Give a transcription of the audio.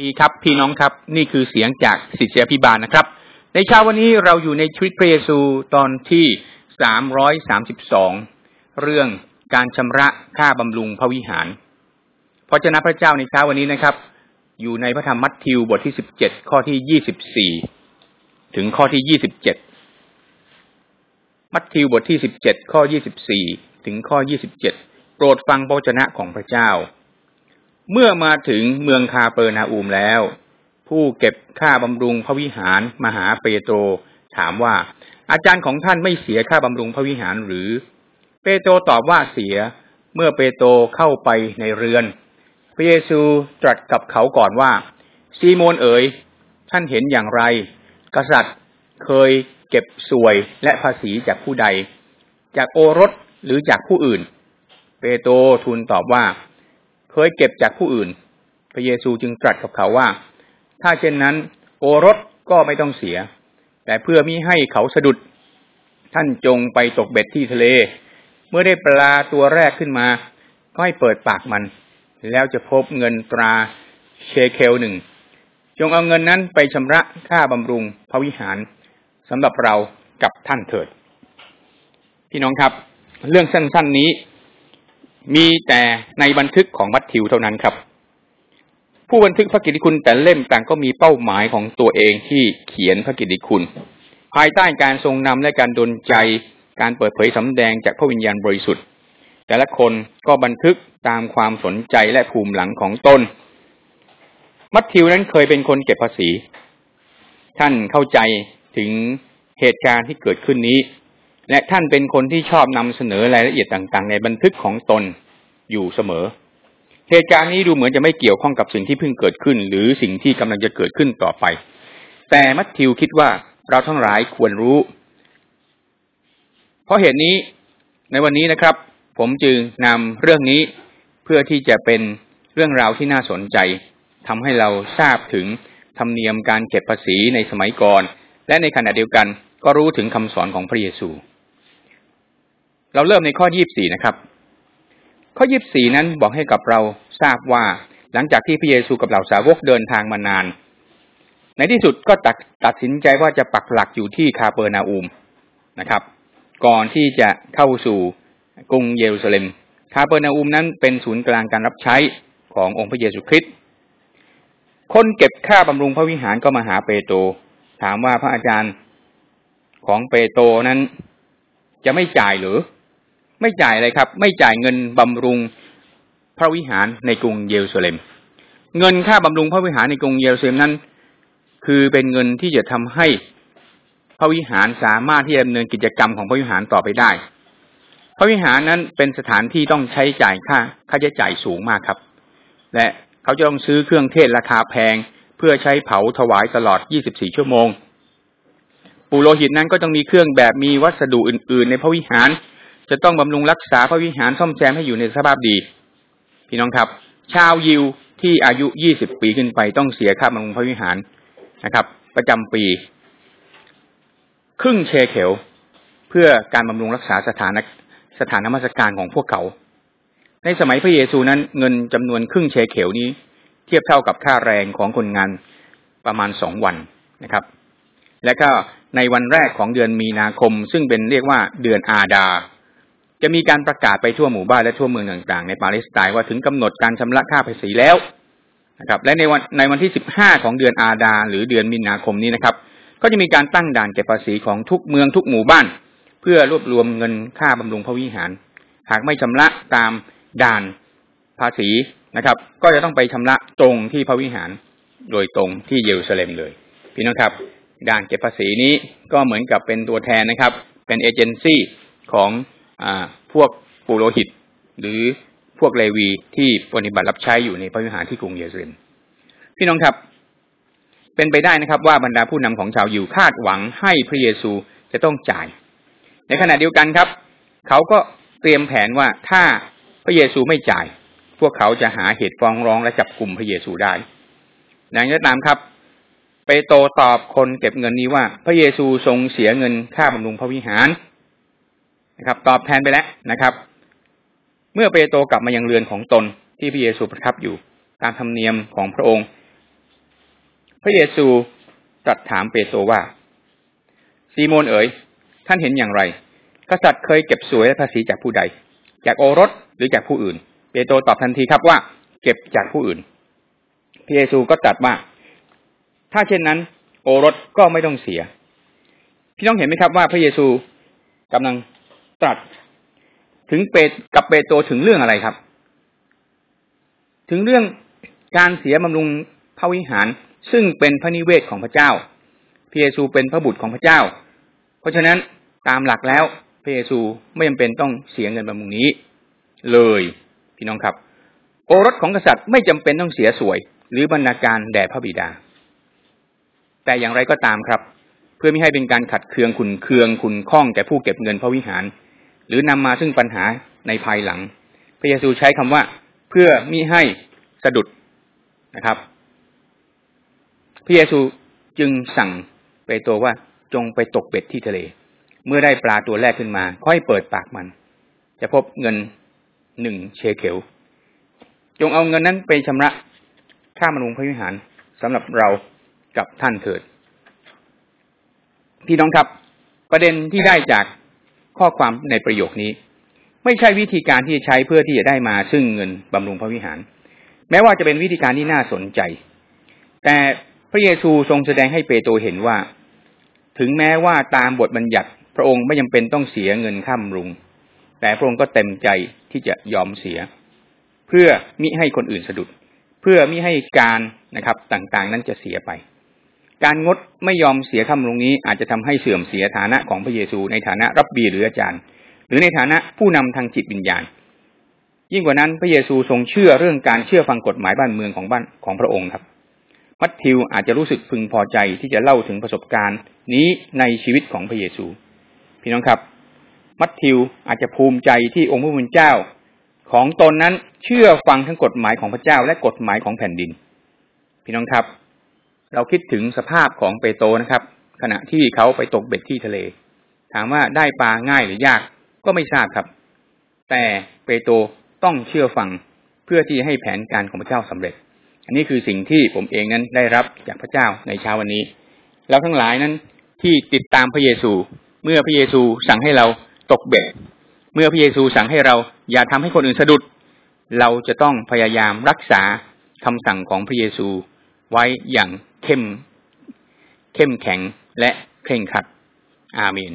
ดีครับพี่น้องครับนี่คือเสียงจากสิทธิพิบาลนะครับ ในเช้าวันนี้เราอยู่ในชีวิตพระเยซูตอนที่สามร้อยสามสิบสองเรื่องการชำระค่าบำรุงพระวิหารพระเจ้าพระเจ้าในเช้าวันนี้นะครับ อยู่ในพระธรรมมัทธิวบทที่สิบเจ็ดข้อที่ยี่สิบสี่ถึงข้อที่ยี่สิบเจ็ดมัทธิวบทที่สิบเจ็ดข้อยี่สิบสี่ถึงข้อยี่สิบเจ็ดโปรดฟังพระชนะของพระเจ้า เมื่อมาถึงเมืองคาเปอร์นาอูมแล้ว ผู้เก็บค่าบำรุงพระวิหารมหาเปโตร ถามว่า อาจารย์ของท่านไม่เสียค่าบำรุงพระวิหารหรือ เปโตรตอบว่าเสีย เมื่อเปโตรเข้าไปในเรือน พระเยซูตรัสกับเขาก่อนว่า ซีโมนเอ๋ย ท่านเห็นอย่างไร กษัตริย์เคยเก็บสวยและภาษีจากผู้ใด จากโอรสหรือจากผู้อื่น เปโตรทูลตอบว่า ยเก็บจากผู้อื่น พระเยซูจึงตรัสกับเขาว่า ถ้าเช่นนั้น โอรสก็ไม่ต้องเสีย แต่เพื่อมิให้เขาสะดุด ท่านจงไปตกเบ็ดที่ทะเล เมื่อได้ปลาตัวแรกขึ้นมา ก็ให้เปิดปากมัน แล้วจะพบเงินตราเชเคลหนึ่ง จงเอาเงินนั้นไปชำระค่าบำรุงพระวิหารสำหรับเรากับท่านเถิด พี่น้องครับ เรื่องสั้นๆนี้ มีแต่ในบันทึกของมัทธิวเท่านั้นครับ ผู้บันทึกพระกิตติคุณแต่เล่มต่างก็มีเป้าหมายของตัวเองที่เขียนพระกิตติคุณ ภายใต้การทรงนำและการดลใจการเปิดเผยสำแดงจากพระวิญญาณบริสุทธิ์ แต่ละคนก็บันทึกตามความสนใจและภูมิหลังของตนมัทธิวนั้นเคยเป็นคนเก็บภาษี ท่านเข้าใจถึงเหตุการณ์ที่เกิดขึ้นนี้ และท่านเป็นคนที่ชอบนำเสนอรายละเอียดต่างๆ ในบันทึกของตนอยู่เสมอ เหตุการณ์นี้ดูเหมือนจะไม่เกี่ยวข้องกับสิ่งที่เพิ่งเกิดขึ้น หรือสิ่งที่กำลังจะเกิดขึ้นต่อไป แต่มัทธิวคิดว่าเราทั้งหลายควรรู้ เพราะเหตุนี้ในวันนี้นะครับ ผมจึงนำเรื่องนี้เพื่อที่จะเป็นเรื่องราวที่น่าสนใจทำให้เราทราบถึงธรรมเนียมการเก็บภาษีในสมัยก่อน และในขณะเดียวกันก็รู้ถึงคำสอนของพระเยซู เราเริ่มในข้อยี่บสี่นะครับ ข้อยี่บสี่นั้นบอกให้กับเราทราบว่าหลังจากที่พระเยซูกับเหล่าสาวกเดินทางมานาน ในที่สุดก็ตัดตัดสินใจว่าจะปักหลักอยู่ที่คาเปอร์นาอูมนะครับ ก่อนที่จะเข้าสู่กรุงเยรูซาเล็ม คาเปอร์นาอูมนั้นเป็นศูนย์กลางการรับใช้ขององค์พระเยซูคริสต์คนเก็บค่าบำรุงพระวิหารก็มาหาเปโตรถามว่าพระอาจารย์ของเปโตรนั้นจะไม่จ่ายหรือ ไม่จ่ายอะไรครับ ไม่จ่ายเงินบำรุงพระวิหารในกรุงเยรูซาเล็ม เงินค่าบำรุงพระวิหารในกรุงเยรูซาเล็มนั้น คือเป็นเงินที่จะทำให้พระวิหารสามารถที่จะดำเนินกิจกรรมของพระวิหารต่อไปได้ พระวิหารนั้นเป็นสถานที่ต้องใช้จ่ายค่าค่าใช้จ่ายสูงมากครับ และเขาจะต้องซื้อเครื่องเทศราคาแพง เพื่อใช้เผาถวายตลอด 24 ชั่วโมง ปุโรหิตนั้นก็ต้องมีเครื่องแบบมีวัสดุอื่น ๆ ในพระวิหาร จะต้องบำรุงรักษาพระวิหารซ่อมแซมให้อยู่ในสภาพดี พี่น้องครับ ชาวยิวที่อายุยี่สิบปีขึ้นไปต้องเสียค่าบำรุงพระวิหารนะครับ ประจำปี ครึ่งเชเขลเพื่อการบำรุงรักษาสถานสถานนมัสการของพวกเขา ในสมัยพระเยซูนั้นเงินจำนวนครึ่งเชเขลนี้ เทียบเท่ากับค่าแรงของคนงานประมาณสองวันนะครับ และก็ในวันแรกของเดือนมีนาคม ซึ่งเป็นเรียกว่าเดือนอาดา จะมีการประกาศไปทั่วหมู่บ้านและทั่วเมืองต่างๆ ในปาเลสไตน์ว่าถึงกำหนดการชำระค่าภาษีแล้วนะครับและในวันในวันที่สิบห้าของเดือนอาดา หรือเดือนมีนาคมนี้นะครับ ก็จะมีการตั้งด่านเก็บภาษีของทุกเมืองทุกหมู่บ้าน เพื่อรวบรวมเงินค่าบำรุงพระวิหาร หากไม่ชำระตามด่านภาษีนะครับ ก็จะต้องไปชำระตรงที่พระวิหารโดยตรงที่เยรูซาเล็มเลย พี่น้องครับ ด่านเก็บภาษีนี้ก็เหมือนกับเป็นตัวแทนนะครับ เป็นเอเจนซี่ของ พวกปุโรหิต หรือพวกเลวีที่ปฏิบัติรับใช้อยู่ในพระวิหารที่กรุงเยรูซาเล็มพี่น้องครับ เป็นไปได้นะครับ ว่าบรรดาผู้นำของชาวยิวคาดหวังให้พระเยซูจะต้องจ่าย ในขณะเดียวกันครับ เขาก็เตรียมแผนว่าถ้าพระเยซูไม่จ่าย พวกเขาจะหาเหตุฟ้องร้องและจับกลุ่มพระเยซูได้ดังนั้นามครับเปโตตอบคนเก็บเงินนี้ว่า พระเยซูทรงเสียเงินค่าบำรุงพระวิหาร นะครับ ตอบแทนไปแล้วนะครับ เมื่อเปโตรกลับมายังเรือนของตนที่พระเยซูประทับอยู่ตามธรรมเนียมของพระองค์ พระเยซูตรัสถามเปโตรว่า ซีโมนเอ๋ย ท่านเห็นอย่างไร กษัตริย์เคยเก็บสวยและภาษีจากผู้ใด จากโอรสหรือจากผู้อื่น เปโตรตอบทันทีครับว่า เก็บจากผู้อื่น พระเยซูก็ตรัสว่า ถ้าเช่นนั้น โอรสก็ไม่ต้องเสีย พี่น้องเห็นไหมครับว่าพระเยซูกำลัง ตรัสถึงเปตกับเปโตรถึงเรื่องอะไรครับ ถึงเรื่องการเสียบำรุงพระวิหารซึ่งเป็นพระนิเวศของพระเจ้าพระเยซูเป็นพระบุตรของพระเจ้า เพราะฉะนั้นตามหลักแล้วพระเยซูไม่จำเป็นต้องเสียเงินบำรุงนี้ เลยพี่น้องครับ โอรสของกษัตริย์ไม่จำเป็นต้องเสียสวย หรือบรรณาการแด่พระบิดา แต่อย่างไรก็ตามครับ เพื่อไม่ให้เป็นการขัดเคืองขุนเคืองขุนข้องแก่ผู้เก็บเงินพระวิหาร หรือนำมาซึ่งปัญหาในภายหลัง พระเยซูใช้คำว่าเพื่อมิให้สะดุดนะครับ พระเยซูจึงสั่งเปโตรว่าจงไปตกเบ็ดที่ทะเล เมื่อได้ปลาตัวแรกขึ้นมา ค่อยเปิดปากมัน จะพบเงินหนึ่งเชเขลจงเอาเงินนั้นไปชำระค่ามารุงพระวิหารสำหรับเรากับท่านเถิด พี่น้องครับ ประเด็นที่ได้จาก ข้อความในประโยคนี้ ไม่ใช่วิธีการที่จะใช้เพื่อที่จะได้มาซึ่งเงินบำรุงพระวิหาร แม้ว่าจะเป็นวิธีการที่น่าสนใจ แต่พระเยซูทรงแสดงให้เปโตรเห็นว่า ถึงแม้ว่าตามบทบัญญัติพระองค์ไม่จำเป็นต้องเสียเงินข้ามรุง แต่พระองค์ก็เต็มใจที่จะยอมเสีย เพื่อมิให้คนอื่นสะดุด เพื่อมิให้การนะครับต่างๆ นั้นจะเสียไป การงดไม่ยอมเสียคำลงนี้ อาจจะทำให้เสื่อมเสียฐานะของพระเยซูในฐานะรับบีหรืออาจารย์ หรือในฐานะผู้นำทางจิตวิญญาณ ยิ่งกว่านั้นพระเยซูทรงเชื่อเรื่องการเชื่อฟังกฎหมายบ้านเมืองของบ้านของพระองค์ครับ มัทธิวอาจจะรู้สึกพึงพอใจที่จะเล่าถึงประสบการณ์นี้ในชีวิตของพระเยซู พี่น้องครับ มัทธิวอาจจะภูมิใจที่องค์พระผู้เป็นเจ้า ของตนนั้นเชื่อฟังทั้งกฎหมายของพระเจ้าและกฎหมายของแผ่นดิน พี่น้องครับ เราคิดถึงสภาพของเปโตนะครับ ขณะที่เขาไปตกเบ็ดที่ทะเล ถามว่าได้ปลาง่ายหรือยากก็ไม่ทราบครับ แต่เปโตต้องเชื่อฟังเพื่อที่ให้แผนการของพระเจ้าสำเร็จ อันนี้คือสิ่งที่ผมเองนั้นได้รับจากพระเจ้าในเช้าวันนี้ แล้วทั้งหลายนั้นที่ติดตามพระเยซู เมื่อพระเยซูสั่งให้เราตกเบ็ด เมื่อพระเยซูสั่งให้เราอย่าทำให้คนอื่นสะดุด เราจะต้องพยายามรักษาคำสั่งของพระเยซูไว้อย่าง เข้ม เข้มแข็งและเคร่งครัด อาเมน